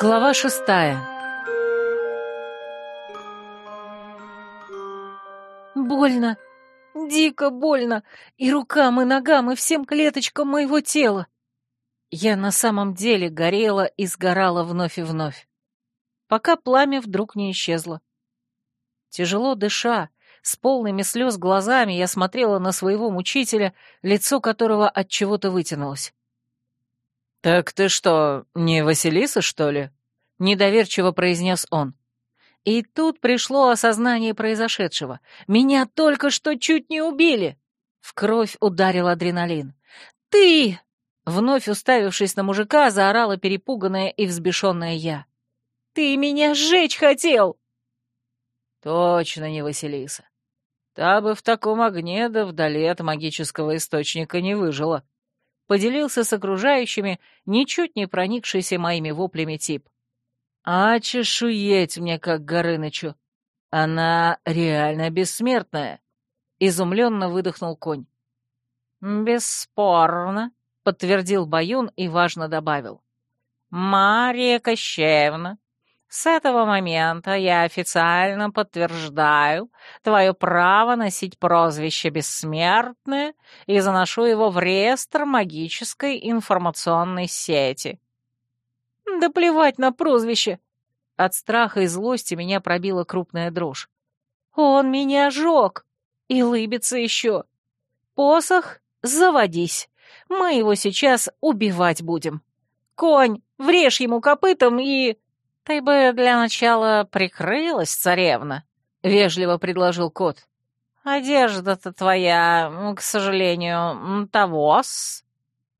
Глава шестая Больно, дико больно, и рукам, и ногам, и всем клеточкам моего тела. Я на самом деле горела и сгорала вновь и вновь, пока пламя вдруг не исчезло. Тяжело дыша, с полными слез глазами я смотрела на своего мучителя, лицо которого от чего-то вытянулось. «Так ты что, не Василиса, что ли?» — недоверчиво произнес он. И тут пришло осознание произошедшего. Меня только что чуть не убили. В кровь ударил адреналин. «Ты!» — вновь уставившись на мужика, заорала перепуганная и взбешенная я. «Ты меня сжечь хотел!» «Точно не Василиса. Та бы в таком огне да вдали от магического источника не выжила», — поделился с окружающими, ничуть не проникшийся моими воплями тип. «А чешуеть мне, как Горынычу! Она реально бессмертная!» — изумленно выдохнул конь. «Бесспорно», — подтвердил Баюн и важно добавил. «Мария Кощеевна, с этого момента я официально подтверждаю твое право носить прозвище «Бессмертное» и заношу его в реестр магической информационной сети». «Да плевать на прозвище!» От страха и злости меня пробила крупная дрожь. «Он меня жег! И лыбится еще! Посох, заводись! Мы его сейчас убивать будем! Конь, врежь ему копытом и...» «Ты бы для начала прикрылась, царевна», — вежливо предложил кот. «Одежда-то твоя, к сожалению, того-с».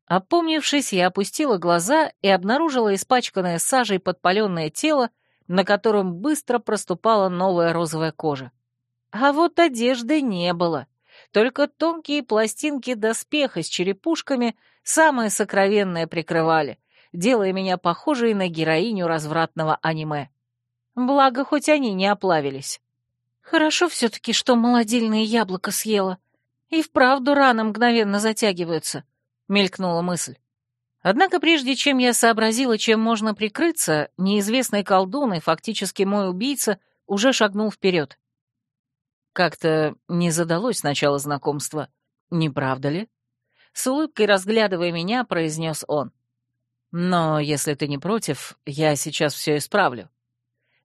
Опомнившись, я опустила глаза и обнаружила испачканное сажей подпаленное тело, на котором быстро проступала новая розовая кожа. А вот одежды не было, только тонкие пластинки доспеха с черепушками самое сокровенное прикрывали, делая меня похожей на героиню развратного аниме. Благо, хоть они не оплавились. Хорошо все-таки, что молодильное яблоко съела. И вправду раны мгновенно затягиваются, — мелькнула мысль. Однако прежде чем я сообразила, чем можно прикрыться, неизвестный колдун и фактически мой убийца уже шагнул вперед. Как-то не задалось начало знакомства, не правда ли? С улыбкой разглядывая меня, произнес он. Но если ты не против, я сейчас все исправлю.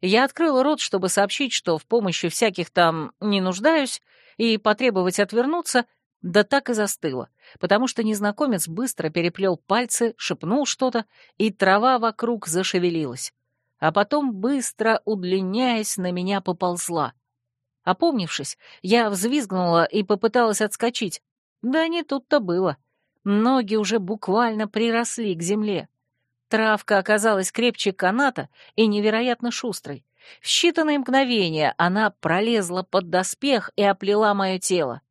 Я открыла рот, чтобы сообщить, что в помощи всяких там не нуждаюсь, и потребовать отвернуться, да так и застыла, потому что незнакомец быстро переплел пальцы, шепнул что-то, и трава вокруг зашевелилась, а потом, быстро удлиняясь, на меня поползла. Опомнившись, я взвизгнула и попыталась отскочить. Да не тут-то было. Ноги уже буквально приросли к земле. Травка оказалась крепче каната и невероятно шустрой. В считанные мгновения она пролезла под доспех и оплела мое тело.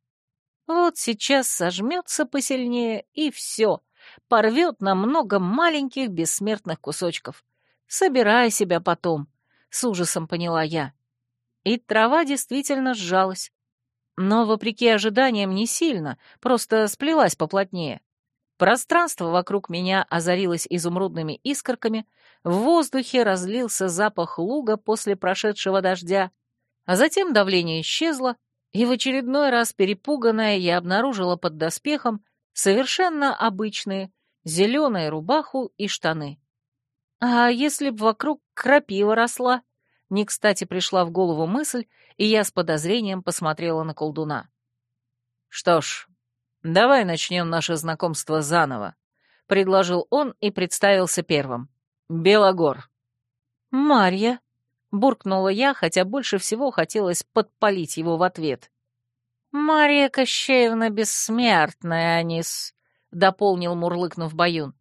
Вот сейчас сожмется посильнее, и все, порвет на много маленьких бессмертных кусочков. Собирай себя потом, с ужасом поняла я. И трава действительно сжалась. Но, вопреки ожиданиям, не сильно, просто сплелась поплотнее. Пространство вокруг меня озарилось изумрудными искорками, в воздухе разлился запах луга после прошедшего дождя, а затем давление исчезло, и в очередной раз перепуганная я обнаружила под доспехом совершенно обычные зеленые рубаху и штаны. А если б вокруг крапива росла? Не кстати пришла в голову мысль, и я с подозрением посмотрела на колдуна. Что ж, «Давай начнем наше знакомство заново», — предложил он и представился первым. «Белогор». «Марья», — буркнула я, хотя больше всего хотелось подпалить его в ответ. «Марья Кощеевна бессмертная, Анис», — дополнил мурлыкнув Баюн.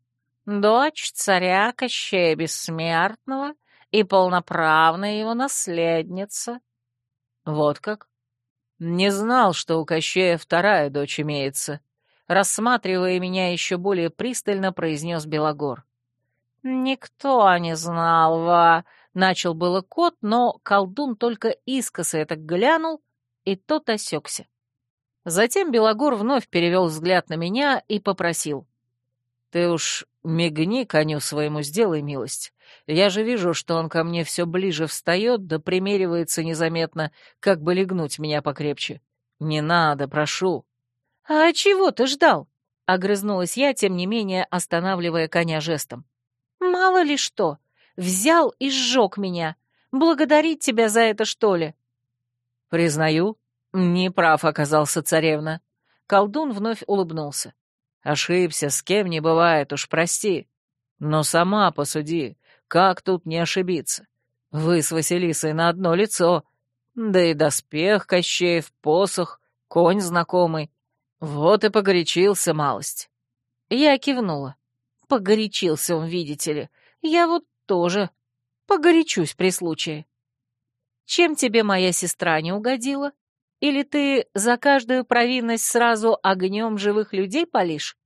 «Дочь царя Кощея Бессмертного и полноправная его наследница». «Вот как?» Не знал, что у Кощея вторая дочь имеется. Рассматривая меня еще более пристально, произнес Белогор. «Никто не знал, Ва!» — начал было кот, но колдун только искоса это глянул, и тот осекся. Затем Белогор вновь перевел взгляд на меня и попросил. «Ты уж мигни коню своему, сделай милость. Я же вижу, что он ко мне все ближе встает, да примеривается незаметно, как бы легнуть меня покрепче. Не надо, прошу». «А чего ты ждал?» — огрызнулась я, тем не менее останавливая коня жестом. «Мало ли что, взял и сжег меня. Благодарить тебя за это, что ли?» «Признаю, не прав оказался царевна». Колдун вновь улыбнулся. «Ошибся, с кем не бывает, уж прости. Но сама посуди, как тут не ошибиться? Вы с Василисой на одно лицо. Да и доспех Кощеев, посох, конь знакомый. Вот и погорячился малость. Я кивнула. Погорячился он, видите ли. Я вот тоже погорячусь при случае. Чем тебе моя сестра не угодила? Или ты за каждую провинность сразу огнем живых людей палишь?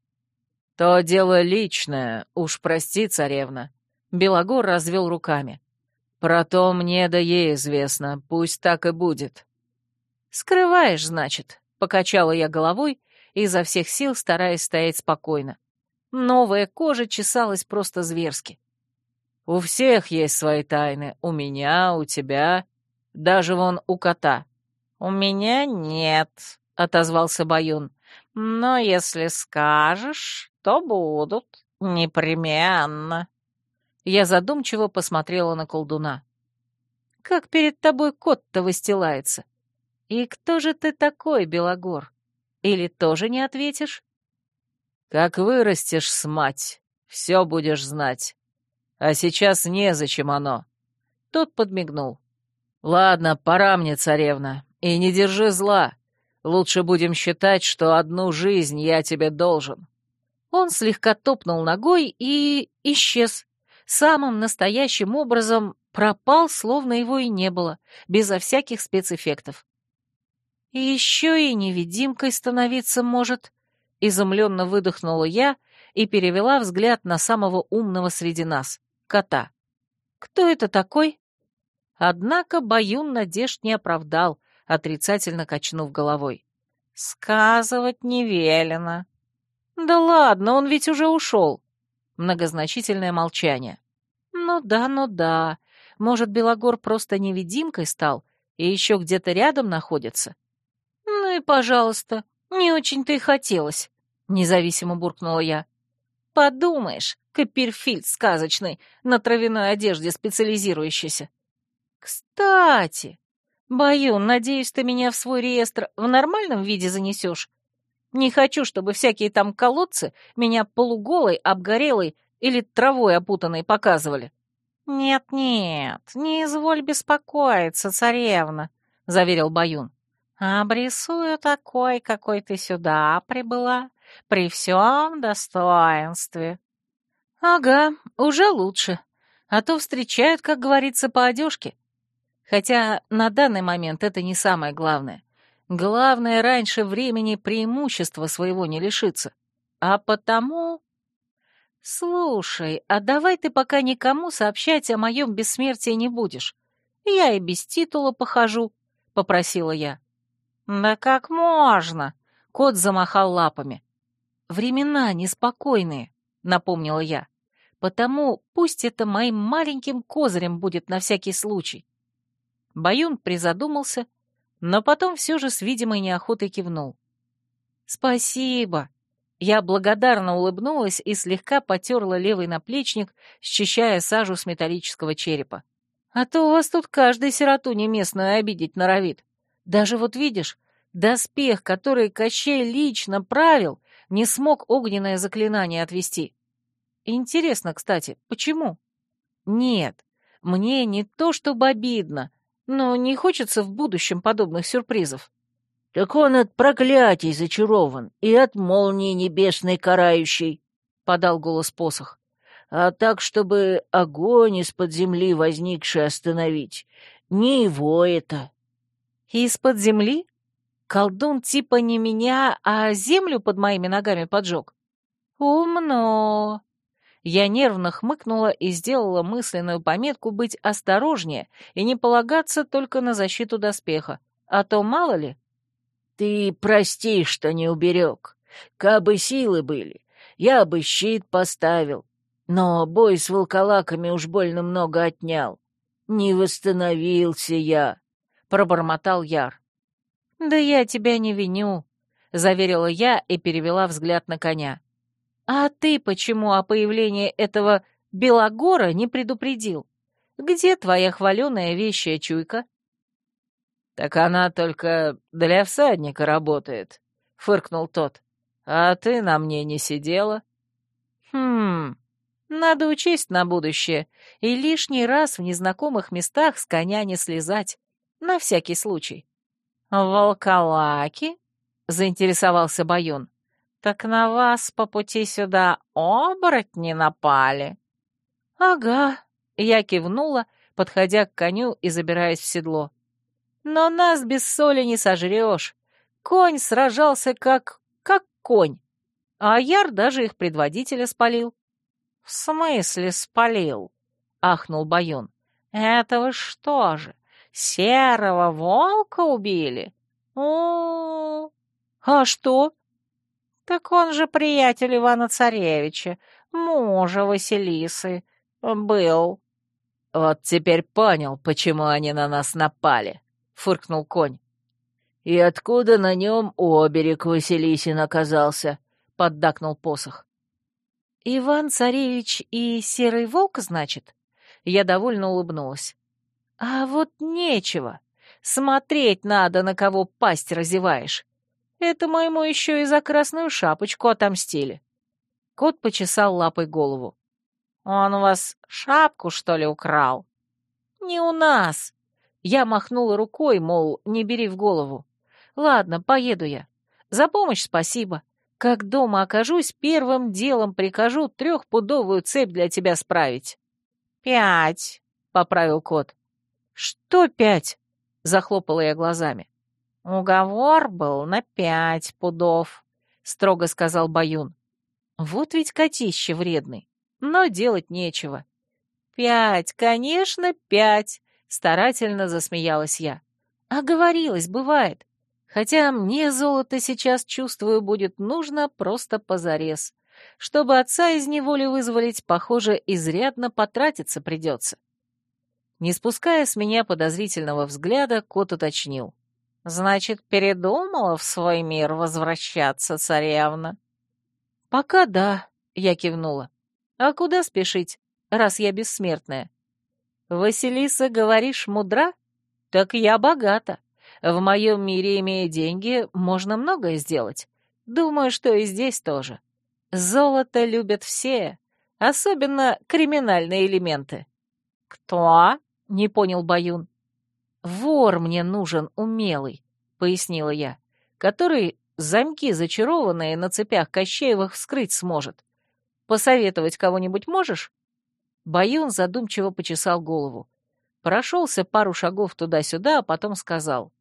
То дело личное, уж прости, царевна. Белогор развел руками. Про то мне да ей известно, пусть так и будет. Скрываешь, значит, покачала я головой изо всех сил стараясь стоять спокойно. Новая кожа чесалась просто зверски. «У всех есть свои тайны. У меня, у тебя, даже вон у кота». «У меня нет», — отозвался Баюн. «Но если скажешь, то будут. Непременно». Я задумчиво посмотрела на колдуна. «Как перед тобой кот-то выстилается? И кто же ты такой, Белогор?» Или тоже не ответишь? Как вырастешь с мать, все будешь знать. А сейчас незачем оно. Тот подмигнул. Ладно, пора мне, царевна, и не держи зла. Лучше будем считать, что одну жизнь я тебе должен. Он слегка топнул ногой и исчез. Самым настоящим образом пропал, словно его и не было, безо всяких спецэффектов. Еще и невидимкой становиться может. Изумленно выдохнула я и перевела взгляд на самого умного среди нас — кота. Кто это такой? Однако Баюн надежд не оправдал, отрицательно качнув головой. «Сказывать не велено». «Да ладно, он ведь уже ушел». Многозначительное молчание. «Ну да, ну да. Может, Белогор просто невидимкой стал и еще где-то рядом находится?» «Ну и пожалуйста, не очень-то и хотелось», — независимо буркнула я. «Подумаешь, Копперфильд сказочный, на травяной одежде специализирующийся. Кстати, Баюн, надеюсь, ты меня в свой реестр в нормальном виде занесешь? Не хочу, чтобы всякие там колодцы меня полуголой, обгорелой или травой опутанной показывали». «Нет-нет, не изволь беспокоиться, царевна», — заверил Баюн. Обрисую такой, какой ты сюда прибыла, при всем достоинстве. Ага, уже лучше. А то встречают, как говорится, по одежке. Хотя на данный момент это не самое главное. Главное раньше времени преимущества своего не лишиться. А потому... Слушай, а давай ты пока никому сообщать о моем бессмертии не будешь. Я и без титула похожу, — попросила я. «Да как можно?» — кот замахал лапами. «Времена неспокойные», — напомнила я. «Потому пусть это моим маленьким козырем будет на всякий случай». Баюн призадумался, но потом все же с видимой неохотой кивнул. «Спасибо!» Я благодарно улыбнулась и слегка потерла левый наплечник, счищая сажу с металлического черепа. «А то у вас тут каждый сироту неместную обидеть норовит. Даже вот видишь, доспех, который Кощей лично правил, не смог огненное заклинание отвести. Интересно, кстати, почему? Нет, мне не то чтобы обидно, но не хочется в будущем подобных сюрпризов. «Так он от проклятий зачарован и от молнии небесной карающей», — подал голос посох. «А так, чтобы огонь из-под земли возникший остановить, не его это». Из-под земли? Колдун типа не меня, а землю под моими ногами поджег? Умно. Я нервно хмыкнула и сделала мысленную пометку быть осторожнее и не полагаться только на защиту доспеха. А то мало ли... Ты прости, что не уберег. Кабы силы были, я бы щит поставил. Но бой с волколаками уж больно много отнял. Не восстановился я, — пробормотал Яр. «Да я тебя не виню», — заверила я и перевела взгляд на коня. «А ты почему о появлении этого Белогора не предупредил? Где твоя хваленая вещая чуйка?» «Так она только для всадника работает», — фыркнул тот. «А ты на мне не сидела?» «Хм, надо учесть на будущее и лишний раз в незнакомых местах с коня не слезать, на всякий случай». «Волколаки?» — заинтересовался Баюн. «Так на вас по пути сюда оборотни напали?» «Ага», — я кивнула, подходя к коню и забираясь в седло. «Но нас без соли не сожрешь. Конь сражался как... как конь. А Яр даже их предводителя спалил». «В смысле спалил?» — ахнул Баюн. «Это что же, Серого волка убили? О, а что? Так он же приятель Ивана Царевича, мужа Василисы, был. Вот теперь понял, почему они на нас напали, фыркнул конь. И откуда на нем оберег Василисин оказался? поддакнул посох. Иван Царевич и Серый Волк, значит? Я довольно улыбнулась. А вот нечего. Смотреть надо, на кого пасть разеваешь. Это моему еще и за красную шапочку отомстили. Кот почесал лапой голову. «Он у вас шапку, что ли, украл?» «Не у нас!» Я махнула рукой, мол, не бери в голову. «Ладно, поеду я. За помощь спасибо. Как дома окажусь, первым делом прикажу трехпудовую цепь для тебя справить». «Пять», — поправил кот. «Что пять?» — захлопала я глазами. «Уговор был на пять пудов», — строго сказал Баюн. «Вот ведь котище вредный, но делать нечего». «Пять, конечно, пять», — старательно засмеялась я. «Оговорилась, бывает. Хотя мне золото сейчас, чувствую, будет нужно просто позарез. Чтобы отца из неволи вызволить, похоже, изрядно потратиться придется». Не спуская с меня подозрительного взгляда, кот уточнил. «Значит, передумала в свой мир возвращаться, царевна?» «Пока да», — я кивнула. «А куда спешить, раз я бессмертная?» «Василиса, говоришь, мудра? Так я богата. В моем мире, имея деньги, можно многое сделать. Думаю, что и здесь тоже. Золото любят все, особенно криминальные элементы». «Кто?» — не понял Баюн. «Вор мне нужен умелый», — пояснила я, «который замки зачарованные на цепях Кощеевых вскрыть сможет. Посоветовать кого-нибудь можешь?» Баюн задумчиво почесал голову. Прошелся пару шагов туда-сюда, а потом сказал.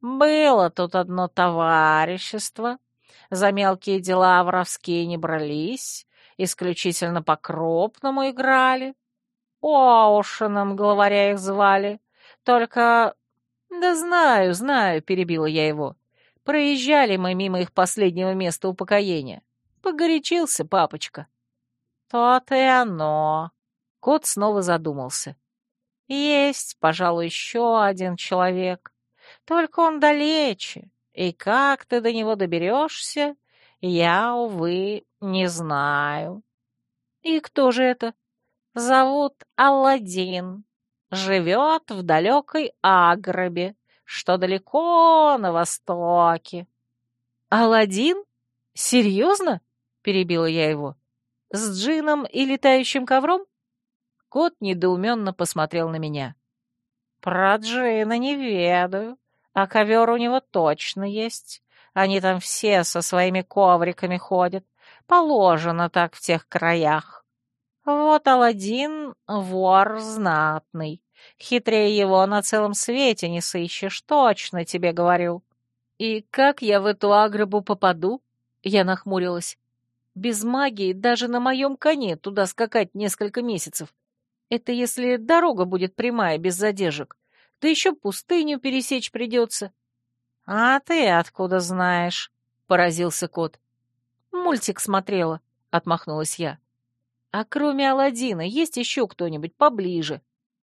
«Было тут одно товарищество. За мелкие дела воровские не брались, исключительно по-крупному играли. Оушеном, главаря их звали. Только... Да знаю, знаю, перебила я его. Проезжали мы мимо их последнего места упокоения. Погорячился папочка. То-то и оно. Кот снова задумался. Есть, пожалуй, еще один человек. Только он далече. И как ты до него доберешься, я, увы, не знаю. И кто же это? Зовут Алладин. Живет в далекой Агробе, что далеко на востоке. Алладин? Серьезно? Перебила я его. С джином и летающим ковром? Кот недоуменно посмотрел на меня. Про джина не ведаю, а ковер у него точно есть. Они там все со своими ковриками ходят. Положено так в тех краях. Вот Аладдин — вор знатный. Хитрее его на целом свете не сыщешь, точно тебе говорю. И как я в эту агробу попаду? Я нахмурилась. Без магии даже на моем коне туда скакать несколько месяцев. Это если дорога будет прямая, без задержек. Да еще пустыню пересечь придется. — А ты откуда знаешь? — поразился кот. — Мультик смотрела, — отмахнулась я. А кроме Аладдина есть еще кто-нибудь поближе?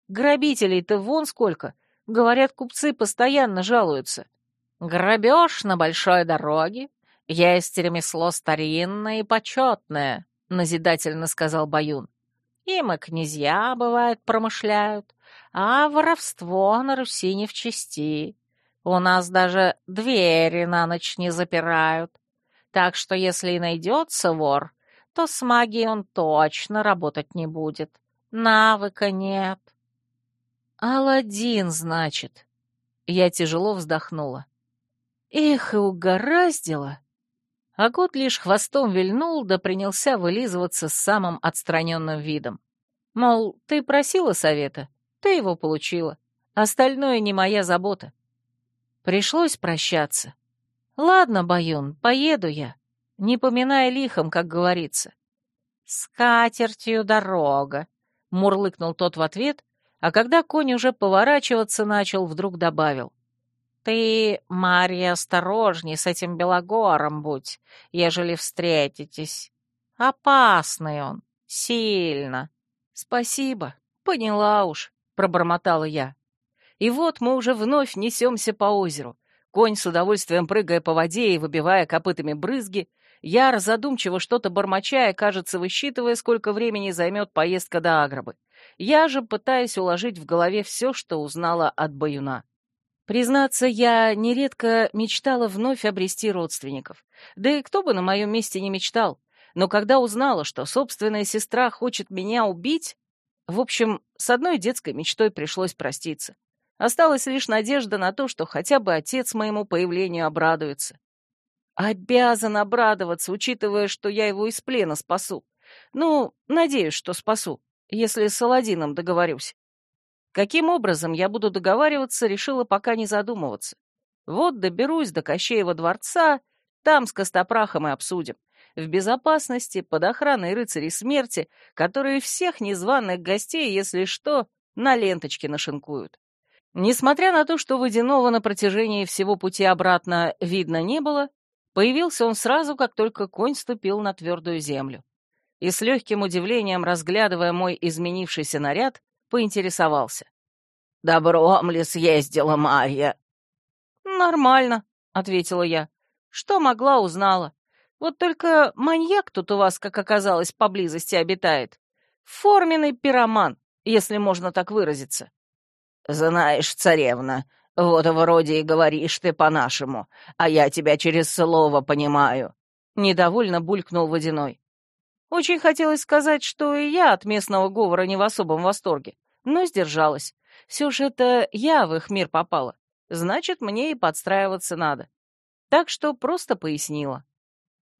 Грабителей-то вон сколько. Говорят, купцы постоянно жалуются. Грабеж на большой дороге есть ремесло старинное и почетное, назидательно сказал Баюн. Им и князья, бывает, промышляют, а воровство на Руси не в чести. У нас даже двери на ночь не запирают. Так что если и найдется вор, то с магией он точно работать не будет. Навыка нет. Аладдин, значит. Я тяжело вздохнула. Эх, и угораздило. А кот лишь хвостом вильнул, да принялся вылизываться с самым отстраненным видом. Мол, ты просила совета, ты его получила. Остальное не моя забота. Пришлось прощаться. Ладно, Баюн, поеду я, не поминая лихом, как говорится. «С катертью дорога», — мурлыкнул тот в ответ, а когда конь уже поворачиваться начал, вдруг добавил. «Ты, Марья, осторожней с этим Белогором будь, ежели встретитесь. Опасный он, сильно». «Спасибо, поняла уж», — пробормотала я. И вот мы уже вновь несемся по озеру. Конь с удовольствием прыгая по воде и выбивая копытами брызги, Яр задумчиво что-то бормочая, кажется, высчитывая, сколько времени займет поездка до Агробы. Я же пытаюсь уложить в голове все, что узнала от Баюна. Признаться, я нередко мечтала вновь обрести родственников. Да и кто бы на моем месте не мечтал. Но когда узнала, что собственная сестра хочет меня убить... В общем, с одной детской мечтой пришлось проститься. Осталась лишь надежда на то, что хотя бы отец моему появлению обрадуется. Обязан обрадоваться, учитывая, что я его из плена спасу. Ну, надеюсь, что спасу, если с Аладдином договорюсь. Каким образом я буду договариваться, решила пока не задумываться. Вот доберусь до Кощеева дворца, там с Костопрахом и обсудим. В безопасности, под охраной рыцарей смерти, которые всех незваных гостей, если что, на ленточке нашинкуют. Несмотря на то, что водяного на протяжении всего пути обратно видно не было, появился он сразу, как только конь ступил на твердую землю. И с легким удивлением, разглядывая мой изменившийся наряд, поинтересовался. «Добром ли съездила Марья?» «Нормально», — ответила я. «Что могла, узнала. Вот только маньяк тут у вас, как оказалось, поблизости обитает. Форменный пироман, если можно так выразиться». «Знаешь, царевна, вот вроде и говоришь ты по-нашему, а я тебя через слово понимаю», — недовольно булькнул Водяной. Очень хотелось сказать, что и я от местного говора не в особом восторге, но сдержалась. Все же это я в их мир попала, значит, мне и подстраиваться надо. Так что просто пояснила.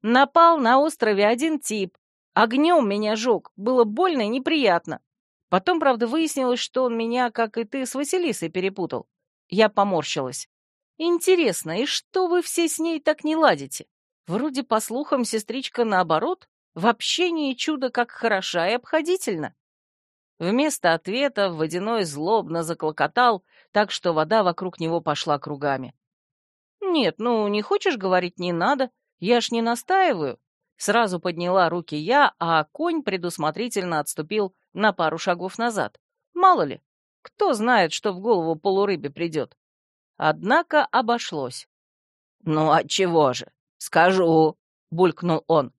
Напал на острове один тип, огнем меня жег, было больно и неприятно. Потом, правда, выяснилось, что он меня, как и ты, с Василисой перепутал. Я поморщилась. Интересно, и что вы все с ней так не ладите? Вроде, по слухам, сестричка наоборот, в общении чудо как хороша и обходительна. Вместо ответа водяной злобно заклокотал, так что вода вокруг него пошла кругами. «Нет, ну, не хочешь говорить, не надо. Я ж не настаиваю». Сразу подняла руки я, а конь предусмотрительно отступил на пару шагов назад. Мало ли, кто знает, что в голову полурыбе придет. Однако обошлось. «Ну, отчего же? Скажу», — булькнул он.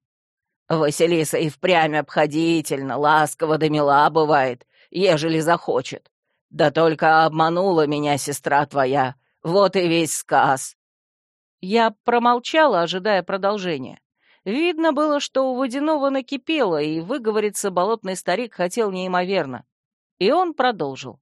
«Василиса и впрямь обходительно, ласково да мила бывает, ежели захочет. Да только обманула меня сестра твоя, вот и весь сказ». Я промолчала, ожидая продолжения. Видно было, что у водяного накипело, и выговориться болотный старик хотел неимоверно. И он продолжил.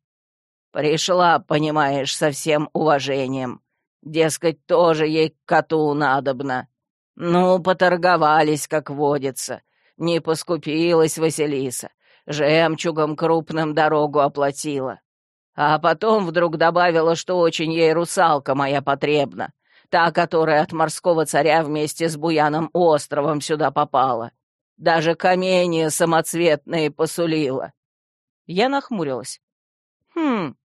«Пришла, понимаешь, со всем уважением. Дескать, тоже ей коту надобно. Ну, поторговались, как водится. Не поскупилась Василиса. Жемчугом крупным дорогу оплатила. А потом вдруг добавила, что очень ей русалка моя потребна. Та, которая от морского царя вместе с Буяном островом сюда попала. Даже каменья самоцветные посулила. Я нахмурилась. Хм,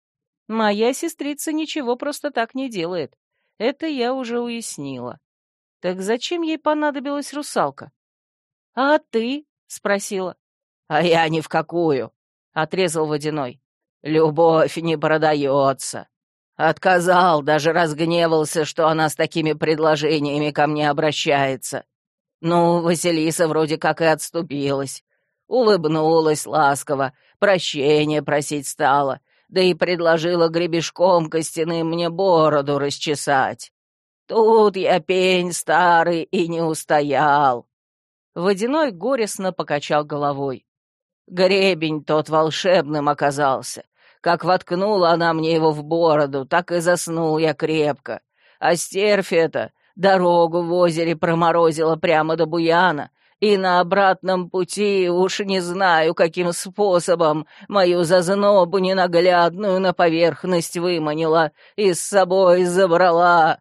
моя сестрица ничего просто так не делает. Это я уже уяснила. Так зачем ей понадобилась русалка? А ты? — спросила. «А я ни в какую», — отрезал Водяной. «Любовь не продается». Отказал, даже разгневался, что она с такими предложениями ко мне обращается. Ну, Василиса вроде как и отступилась. Улыбнулась ласково, прощения просить стала, да и предложила гребешком костяным мне бороду расчесать. Тут я пень старый и не устоял. Водяной горестно покачал головой. Гребень тот волшебным оказался. Как воткнула она мне его в бороду, так и заснул я крепко. А стервь эта дорогу в озере проморозила прямо до Буяна, и на обратном пути уж не знаю, каким способом мою зазнобу ненаглядную на поверхность выманила и с собой забрала.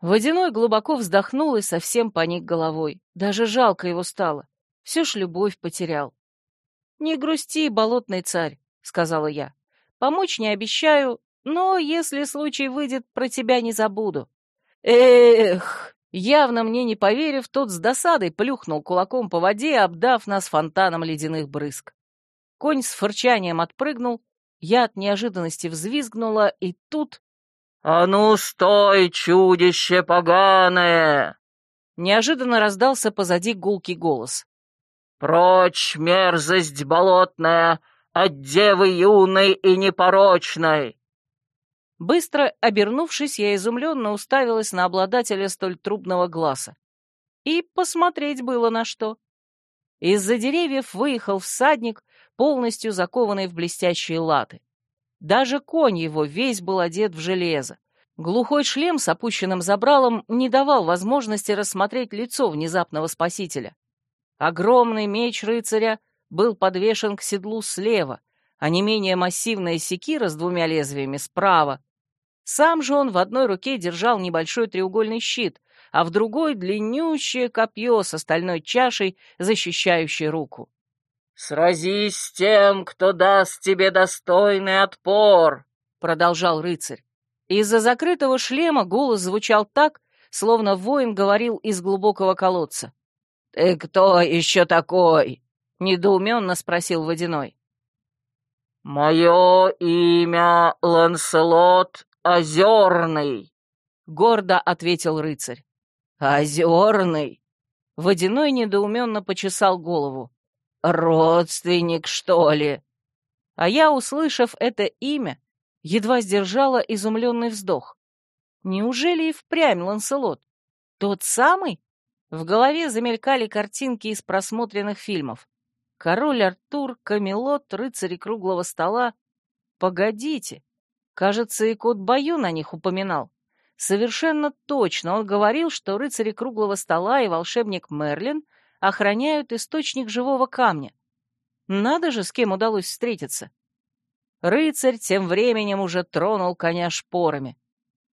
Водяной глубоко вздохнул и совсем поник головой. Даже жалко его стало. Все ж любовь потерял. «Не грусти, болотный царь», — сказала я. «Помочь не обещаю, но если случай выйдет, про тебя не забуду». «Эх!» Явно мне не поверив, тот с досадой плюхнул кулаком по воде, обдав нас фонтаном ледяных брызг. Конь с фырчанием отпрыгнул, я от неожиданности взвизгнула, и тут... «А ну стой, чудище поганое!» Неожиданно раздался позади гулкий голос. «Прочь, мерзость болотная, от девы юной и непорочной!» Быстро обернувшись, я изумленно уставилась на обладателя столь трубного глаза. И посмотреть было на что. Из-за деревьев выехал всадник, полностью закованный в блестящие латы. Даже конь его весь был одет в железо. Глухой шлем с опущенным забралом не давал возможности рассмотреть лицо внезапного спасителя. Огромный меч рыцаря был подвешен к седлу слева, а не менее массивная секира с двумя лезвиями справа. Сам же он в одной руке держал небольшой треугольный щит, а в другой — длиннющее копье с остальной чашей, защищающей руку. «Сразись с тем, кто даст тебе достойный отпор!» — продолжал рыцарь. Из-за закрытого шлема голос звучал так, словно воин говорил из глубокого колодца. «Ты кто еще такой?» — недоуменно спросил Водяной. «Мое имя Ланселот «Озерный!» — гордо ответил рыцарь. «Озерный!» — Водяной недоуменно почесал голову. «Родственник, что ли?» А я, услышав это имя, едва сдержала изумленный вздох. Неужели и впрямь Ланселот? Тот самый? В голове замелькали картинки из просмотренных фильмов. Король Артур, Камелот, рыцари круглого стола. Погодите, Кажется, и кот Баю на них упоминал. Совершенно точно он говорил, что рыцари круглого стола и волшебник Мерлин охраняют источник живого камня. Надо же, с кем удалось встретиться. Рыцарь тем временем уже тронул коня шпорами.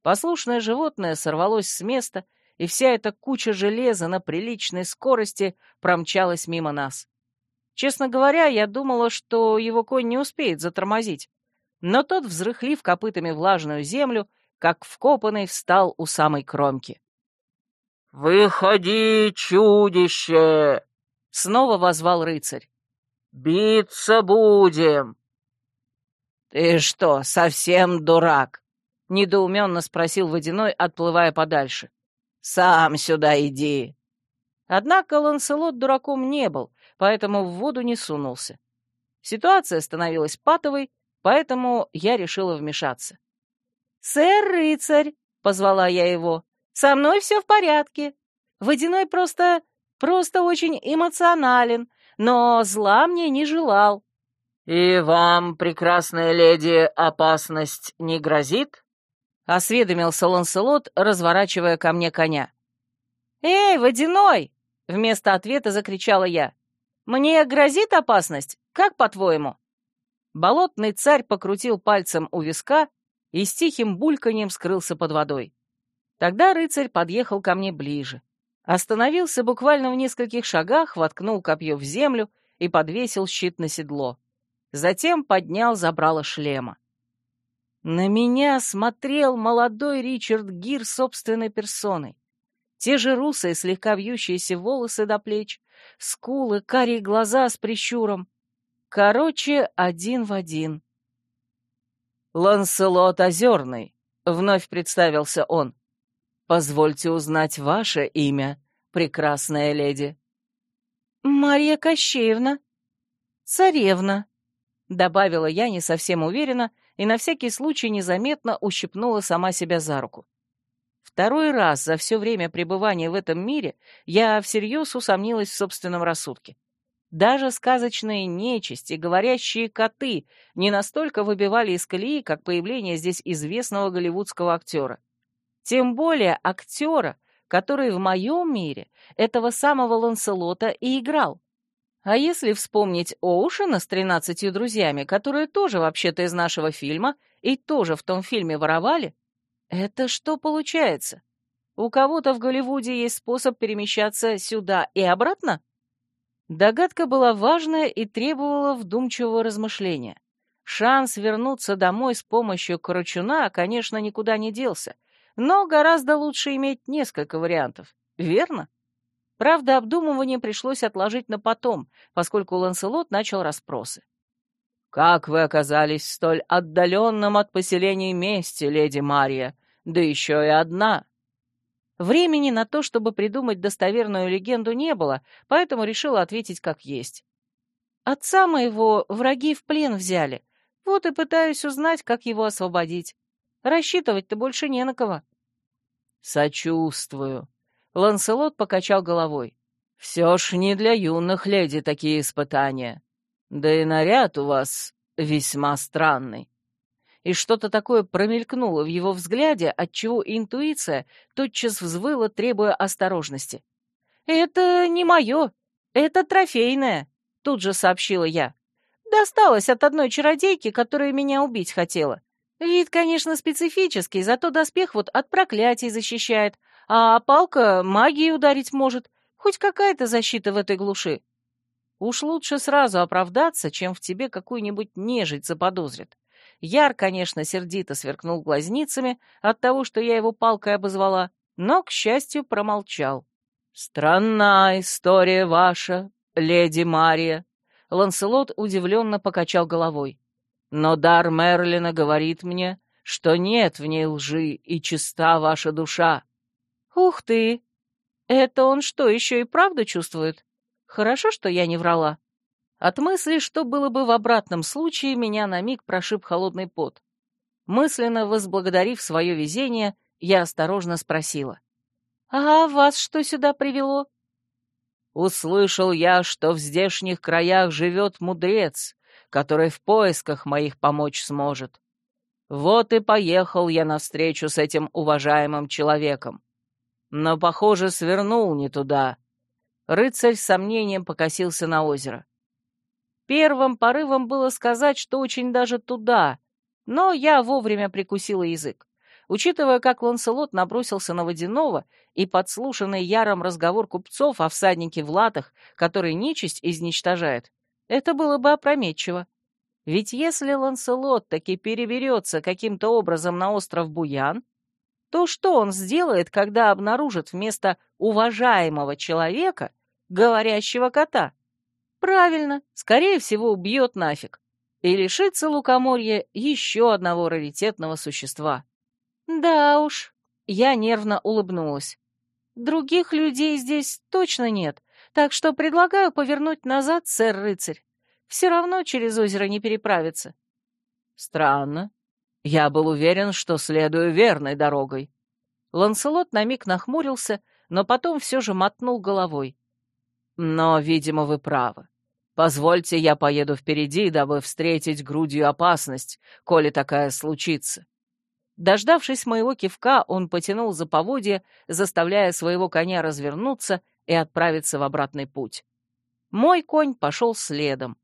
Послушное животное сорвалось с места, и вся эта куча железа на приличной скорости промчалась мимо нас. Честно говоря, я думала, что его конь не успеет затормозить но тот, взрыхлив копытами влажную землю, как вкопанный встал у самой кромки. «Выходи, чудище!» — снова возвал рыцарь. «Биться будем!» «Ты что, совсем дурак?» — недоуменно спросил Водяной, отплывая подальше. «Сам сюда иди!» Однако Ланселот дураком не был, поэтому в воду не сунулся. Ситуация становилась патовой, поэтому я решила вмешаться. «Сэр-рыцарь!» — позвала я его. «Со мной все в порядке. Водяной просто... просто очень эмоционален, но зла мне не желал». «И вам, прекрасная леди, опасность не грозит?» — осведомился Ланселот, разворачивая ко мне коня. «Эй, водяной!» — вместо ответа закричала я. «Мне грозит опасность? Как по-твоему?» Болотный царь покрутил пальцем у виска и с тихим бульканьем скрылся под водой. Тогда рыцарь подъехал ко мне ближе. Остановился буквально в нескольких шагах, воткнул копье в землю и подвесил щит на седло. Затем поднял забрало шлема. На меня смотрел молодой Ричард Гир собственной персоной. Те же русые, слегка вьющиеся волосы до плеч, скулы, карие глаза с прищуром. Короче, один в один. «Ланселот Озерный», — вновь представился он. «Позвольте узнать ваше имя, прекрасная леди». «Марья Кощеевна. Царевна», — добавила я не совсем уверенно и на всякий случай незаметно ущипнула сама себя за руку. Второй раз за все время пребывания в этом мире я всерьез усомнилась в собственном рассудке. Даже сказочные нечисти, говорящие коты не настолько выбивали из колеи, как появление здесь известного голливудского актера. Тем более актера, который в моем мире этого самого Ланселота и играл. А если вспомнить Оушена с тринадцатью друзьями, которые тоже вообще-то из нашего фильма и тоже в том фильме воровали, это что получается? У кого-то в Голливуде есть способ перемещаться сюда и обратно? Догадка была важная и требовала вдумчивого размышления. Шанс вернуться домой с помощью Корочуна, конечно, никуда не делся, но гораздо лучше иметь несколько вариантов, верно? Правда, обдумывание пришлось отложить на потом, поскольку Ланселот начал расспросы. «Как вы оказались в столь отдаленном от поселения месте, леди Мария, да еще и одна?» Времени на то, чтобы придумать достоверную легенду, не было, поэтому решила ответить как есть. Отца моего враги в плен взяли, вот и пытаюсь узнать, как его освободить. Рассчитывать-то больше не на кого. Сочувствую. Ланселот покачал головой. Все ж не для юных леди такие испытания. Да и наряд у вас весьма странный и что-то такое промелькнуло в его взгляде, отчего интуиция тотчас взвыла, требуя осторожности. «Это не мое, это трофейное», — тут же сообщила я. «Досталось от одной чародейки, которая меня убить хотела. Вид, конечно, специфический, зато доспех вот от проклятий защищает, а палка магией ударить может. Хоть какая-то защита в этой глуши. Уж лучше сразу оправдаться, чем в тебе какую-нибудь нежить заподозрят. Яр, конечно, сердито сверкнул глазницами от того, что я его палкой обозвала, но, к счастью, промолчал. «Странная история ваша, леди Мария», — Ланселот удивленно покачал головой. «Но дар Мерлина говорит мне, что нет в ней лжи и чиста ваша душа». «Ух ты! Это он что, еще и правду чувствует? Хорошо, что я не врала». От мысли, что было бы в обратном случае, меня на миг прошиб холодный пот. Мысленно возблагодарив свое везение, я осторожно спросила. «А вас что сюда привело?» «Услышал я, что в здешних краях живет мудрец, который в поисках моих помочь сможет. Вот и поехал я навстречу с этим уважаемым человеком. Но, похоже, свернул не туда». Рыцарь с сомнением покосился на озеро. Первым порывом было сказать, что очень даже туда, но я вовремя прикусила язык. Учитывая, как Ланселот набросился на водяного и подслушанный яром разговор купцов о всаднике в латах, который нечисть изничтожает, это было бы опрометчиво. Ведь если Ланселот таки переберется каким-то образом на остров Буян, то что он сделает, когда обнаружит вместо уважаемого человека говорящего кота? Правильно, скорее всего, убьет нафиг. И лишится лукоморья еще одного раритетного существа. Да уж, я нервно улыбнулась. Других людей здесь точно нет, так что предлагаю повернуть назад, сэр-рыцарь. Все равно через озеро не переправиться. Странно. Я был уверен, что следую верной дорогой. Ланселот на миг нахмурился, но потом все же мотнул головой. Но, видимо, вы правы. Позвольте, я поеду впереди, дабы встретить грудью опасность, коли такая случится». Дождавшись моего кивка, он потянул за поводья, заставляя своего коня развернуться и отправиться в обратный путь. Мой конь пошел следом.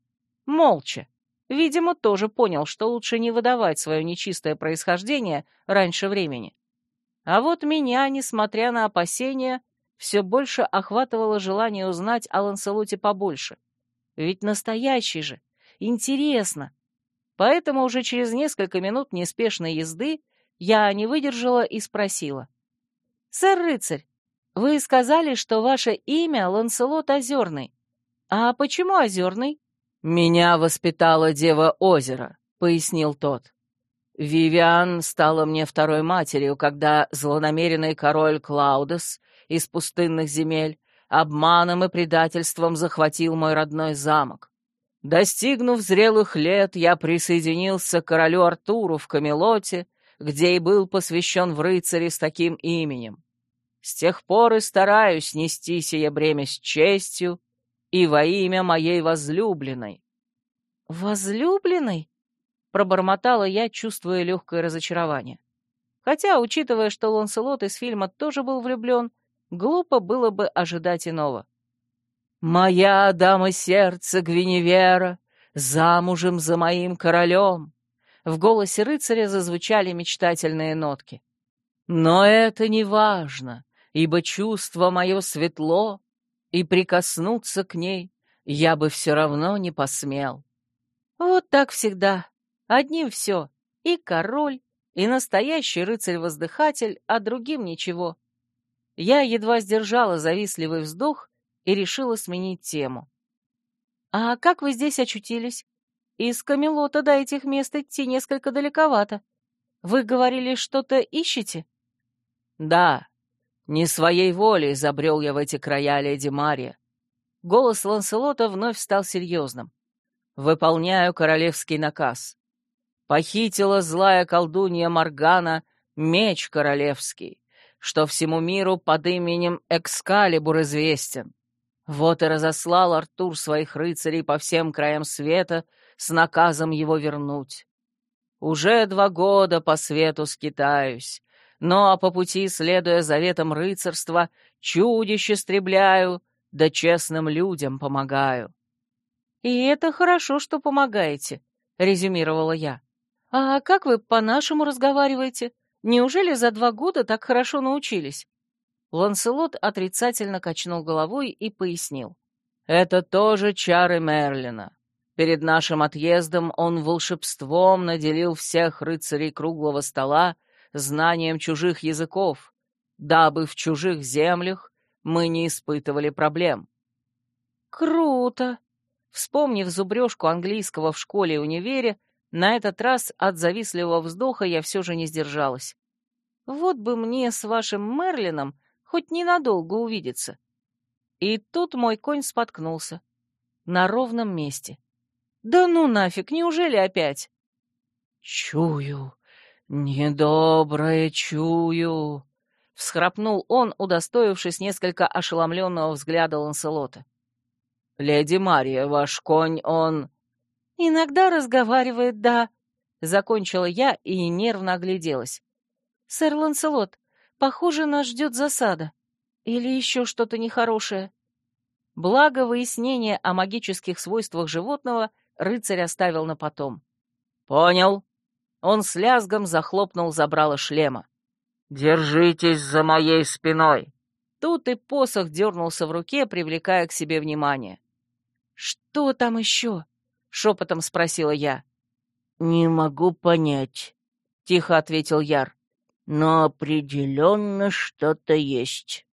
Молча. Видимо, тоже понял, что лучше не выдавать свое нечистое происхождение раньше времени. А вот меня, несмотря на опасения, все больше охватывало желание узнать о Ланселоте побольше — ведь настоящий же. Интересно. Поэтому уже через несколько минут неспешной езды я не выдержала и спросила. «Сэр-рыцарь, вы сказали, что ваше имя Ланселот Озерный. А почему Озерный?» «Меня воспитала Дева Озера», — пояснил тот. «Вивиан стала мне второй матерью, когда злонамеренный король Клаудес из пустынных земель обманом и предательством захватил мой родной замок. Достигнув зрелых лет, я присоединился к королю Артуру в Камелоте, где и был посвящен в рыцари с таким именем. С тех пор и стараюсь нести сие бремя с честью и во имя моей возлюбленной. «Возлюбленной?» — пробормотала я, чувствуя легкое разочарование. Хотя, учитывая, что Ланселот из фильма тоже был влюблен, глупо было бы ожидать иного. «Моя дама сердца Гвиневера замужем за моим королем!» В голосе рыцаря зазвучали мечтательные нотки. «Но это не важно, ибо чувство мое светло, и прикоснуться к ней я бы все равно не посмел». Вот так всегда. Одним все. И король, и настоящий рыцарь-воздыхатель, а другим ничего. Я едва сдержала завистливый вздох и решила сменить тему. «А как вы здесь очутились? Из Камелота до этих мест идти несколько далековато. Вы говорили, что-то ищете?» «Да, не своей волей забрел я в эти края, леди Мария». Голос Ланселота вновь стал серьезным. «Выполняю королевский наказ. Похитила злая колдунья Моргана меч королевский, что всему миру под именем Экскалибур известен. Вот и разослал Артур своих рыцарей по всем краям света с наказом его вернуть. Уже два года по свету скитаюсь, но по пути, следуя заветам рыцарства, чудище стребляю, да честным людям помогаю. «И это хорошо, что помогаете», — резюмировала я. «А как вы по-нашему разговариваете? Неужели за два года так хорошо научились?» Ланселот отрицательно качнул головой и пояснил. «Это тоже чары Мерлина. Перед нашим отъездом он волшебством наделил всех рыцарей круглого стола знанием чужих языков, дабы в чужих землях мы не испытывали проблем». «Круто!» Вспомнив зубрежку английского в школе и универе, на этот раз от завистливого вздоха я все же не сдержалась. Вот бы мне с вашим Мерлином хоть ненадолго увидеться. И тут мой конь споткнулся. На ровном месте. Да ну нафиг, неужели опять? «Чую, недоброе чую», — всхрапнул он, удостоившись несколько ошеломленного взгляда Ланселота. «Леди Мария, ваш конь, он...» «Иногда разговаривает, да», — закончила я и нервно огляделась. «Сэр Ланселот, Похоже, нас ждет засада. Или еще что-то нехорошее. Благо, выяснение о магических свойствах животного рыцарь оставил на потом. «Понял». Он с лязгом захлопнул забрало шлема. «Держитесь за моей спиной!» Тут и посох дернулся в руке, привлекая к себе внимание. «Что там еще?» — шепотом спросила я. «Не могу понять», — тихо ответил Яр но определенно что-то есть.